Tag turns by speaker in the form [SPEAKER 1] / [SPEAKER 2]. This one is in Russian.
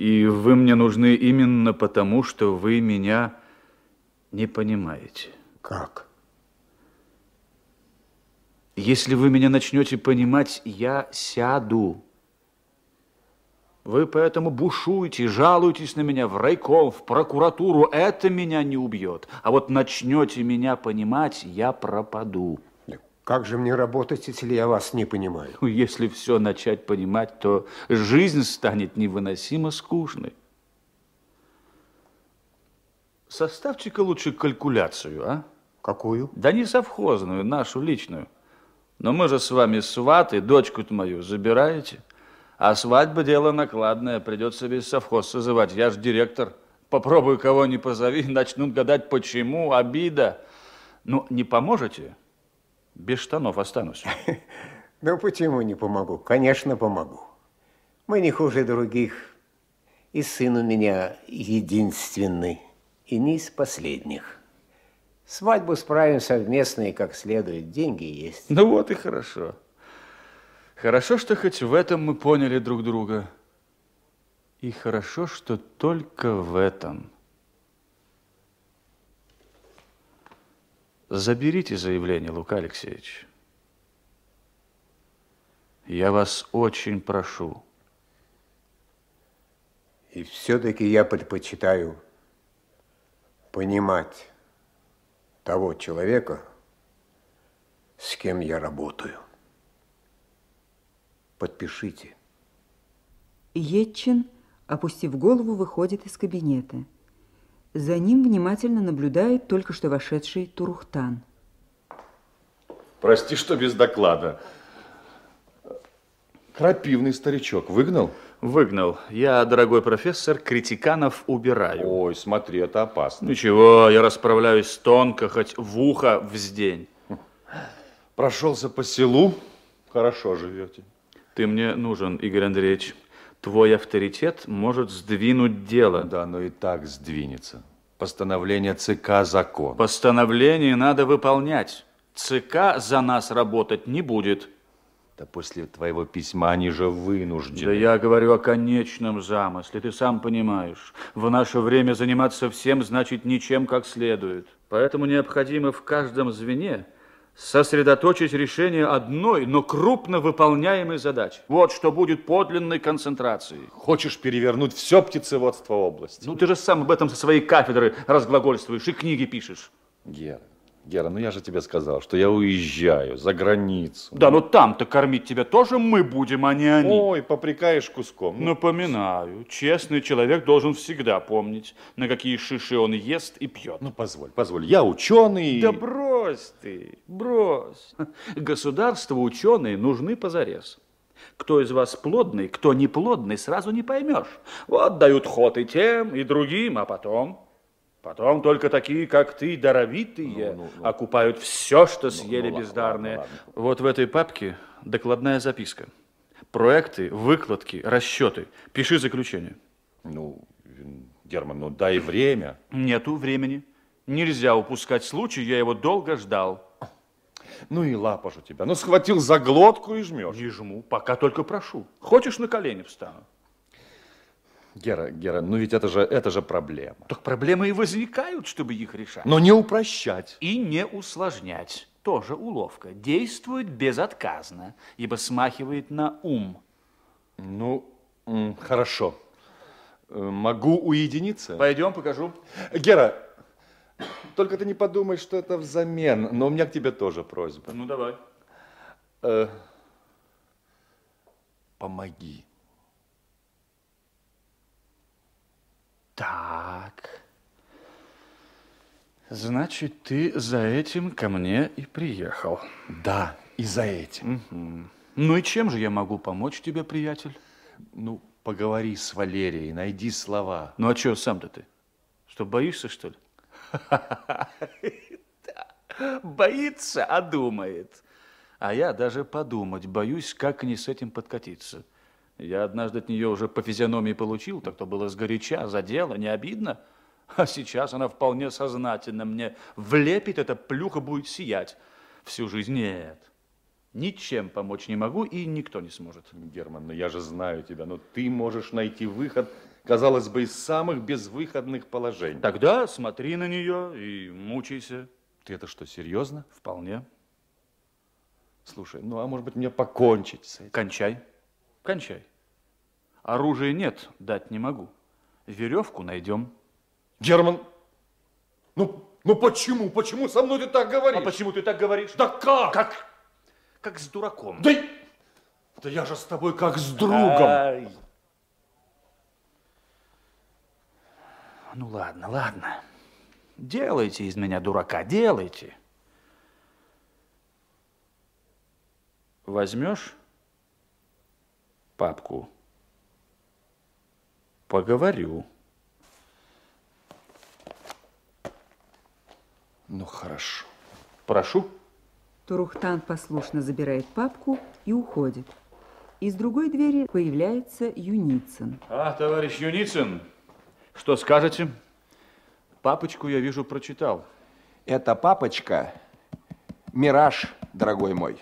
[SPEAKER 1] И вы мне нужны именно потому, что вы меня не понимаете.
[SPEAKER 2] Как?
[SPEAKER 1] Если вы меня начнете понимать, я сяду. Вы поэтому бушуете, жалуетесь на меня в райком, в прокуратуру. Это меня не убьет. А вот начнете меня понимать, я пропаду.
[SPEAKER 2] Как же мне работать, если я вас не понимаю?
[SPEAKER 1] Ну, если все начать понимать, то жизнь станет невыносимо скучной. Составьте-ка лучше калькуляцию, а?
[SPEAKER 2] Какую?
[SPEAKER 1] Да не совхозную, нашу личную. Но мы же с вами сваты, дочку-то мою забираете. А свадьба дело накладное, придется весь совхоз созывать. Я же директор. Попробую кого не позови, начнут гадать, почему, обида. Ну, не поможете? Без штанов останусь.
[SPEAKER 2] Ну, почему не помогу? Конечно, помогу. Мы не хуже других. И сын у меня единственный, и не из последних. Свадьбу справим совместно и как следует. Деньги есть.
[SPEAKER 1] Ну вот и хорошо. Хорошо, что хоть в этом мы поняли друг друга. И хорошо, что только в этом. Заберите заявление, Лука Алексеевич. Я вас очень прошу.
[SPEAKER 2] И все-таки я предпочитаю понимать того человека, с кем я работаю. Подпишите.
[SPEAKER 3] Етчин, опустив голову, выходит из кабинета. За ним внимательно наблюдает только что вошедший Турухтан.
[SPEAKER 4] Прости, что без доклада. Крапивный старичок выгнал?
[SPEAKER 1] Выгнал. Я, дорогой профессор, критиканов убираю.
[SPEAKER 4] Ой, смотри, это опасно.
[SPEAKER 1] Ничего, я расправляюсь тонко, хоть в ухо вздень.
[SPEAKER 4] Прошелся по селу, хорошо живете.
[SPEAKER 1] Ты мне нужен, Игорь Андреевич. Твой авторитет может сдвинуть дело.
[SPEAKER 4] Да, но и так сдвинется. Постановление ЦК закон.
[SPEAKER 1] Постановление надо выполнять. ЦК за нас работать не будет.
[SPEAKER 4] Да после твоего письма они же вынуждены.
[SPEAKER 1] Да я говорю о конечном замысле, ты сам понимаешь. В наше время заниматься всем значит ничем как следует. Поэтому необходимо в каждом звене сосредоточить решение одной, но крупно выполняемой задачи. Вот что будет подлинной концентрацией.
[SPEAKER 4] Хочешь перевернуть все птицеводство области?
[SPEAKER 1] Ну, ты же сам об этом со своей кафедры разглагольствуешь и книги пишешь.
[SPEAKER 4] Гера, Гера, ну я же тебе сказал, что я уезжаю за границу.
[SPEAKER 1] Да, но там-то кормить тебя тоже мы будем, а не они.
[SPEAKER 4] Ой, попрекаешь куском.
[SPEAKER 1] Ну. Напоминаю, честный человек должен всегда помнить, на какие шиши он ест и пьет.
[SPEAKER 4] Ну, позволь, позволь, я ученый.
[SPEAKER 1] Да брось ты, брось. Государству ученые нужны позарез. Кто из вас плодный, кто не плодный, сразу не поймешь. Вот дают ход и тем, и другим, а потом... Потом только такие, как ты, даровитые, ну, ну, ну. окупают все, что ну, съели ну, бездарные. Ладно, ладно. Вот в этой папке докладная записка. Проекты, выкладки, расчеты. Пиши заключение.
[SPEAKER 4] Ну, Герман, ну дай время.
[SPEAKER 1] Нету времени. Нельзя упускать случай, я его долго ждал.
[SPEAKER 4] Ну и лапа же тебя. Ну, схватил за глотку и жмешь.
[SPEAKER 1] Не жму, пока только прошу. Хочешь, на колени встану?
[SPEAKER 4] Гера, Гера, ну ведь это же, это же проблема.
[SPEAKER 1] Так проблемы и возникают, чтобы их решать.
[SPEAKER 4] Но не упрощать.
[SPEAKER 1] И не усложнять. Тоже уловка. Действует безотказно, ибо смахивает на ум.
[SPEAKER 4] Ну, хорошо. Э, могу уединиться?
[SPEAKER 1] Пойдем, покажу.
[SPEAKER 4] Гера, только ты не подумай, что это взамен, но у меня к тебе тоже просьба.
[SPEAKER 1] Ну, давай.
[SPEAKER 4] Э, помоги.
[SPEAKER 1] Значит, ты за этим ко мне и приехал.
[SPEAKER 4] Да, и за этим.
[SPEAKER 1] Угу. Ну и чем же я могу помочь тебе, приятель?
[SPEAKER 4] Ну, поговори с Валерией, найди слова.
[SPEAKER 1] Ну а что сам-то ты? Что, боишься, что ли? Боится, а думает. А я даже подумать боюсь, как не с этим подкатиться. Я однажды от нее уже по физиономии получил, так то было сгоряча, за дело, не обидно. А сейчас она вполне сознательно мне влепит, эта плюха будет сиять. Всю жизнь нет. Ничем помочь не могу, и никто не сможет.
[SPEAKER 4] Герман, ну я же знаю тебя, но ты можешь найти выход казалось бы, из самых безвыходных положений.
[SPEAKER 1] Тогда смотри на нее и мучайся.
[SPEAKER 4] Ты это что, серьезно?
[SPEAKER 1] Вполне.
[SPEAKER 4] Слушай, ну а может быть мне покончить с этим?
[SPEAKER 1] Кончай. Кончай. Оружия нет, дать не могу. Веревку найдем.
[SPEAKER 4] Герман, ну, ну почему? Почему со мной ты так говоришь?
[SPEAKER 1] А почему ты так говоришь?
[SPEAKER 4] Да как?
[SPEAKER 1] Как? Как с дураком.
[SPEAKER 4] Да, да я же с тобой как с другом.
[SPEAKER 1] Ай. Ну ладно, ладно. Делайте из меня дурака, делайте. Возьмешь папку? Поговорю.
[SPEAKER 4] Ну хорошо.
[SPEAKER 1] Прошу.
[SPEAKER 3] Турухтан послушно забирает папку и уходит. Из другой двери появляется Юницын.
[SPEAKER 1] А, товарищ Юницын, что скажете? Папочку я вижу прочитал.
[SPEAKER 5] Эта папочка – мираж, дорогой мой.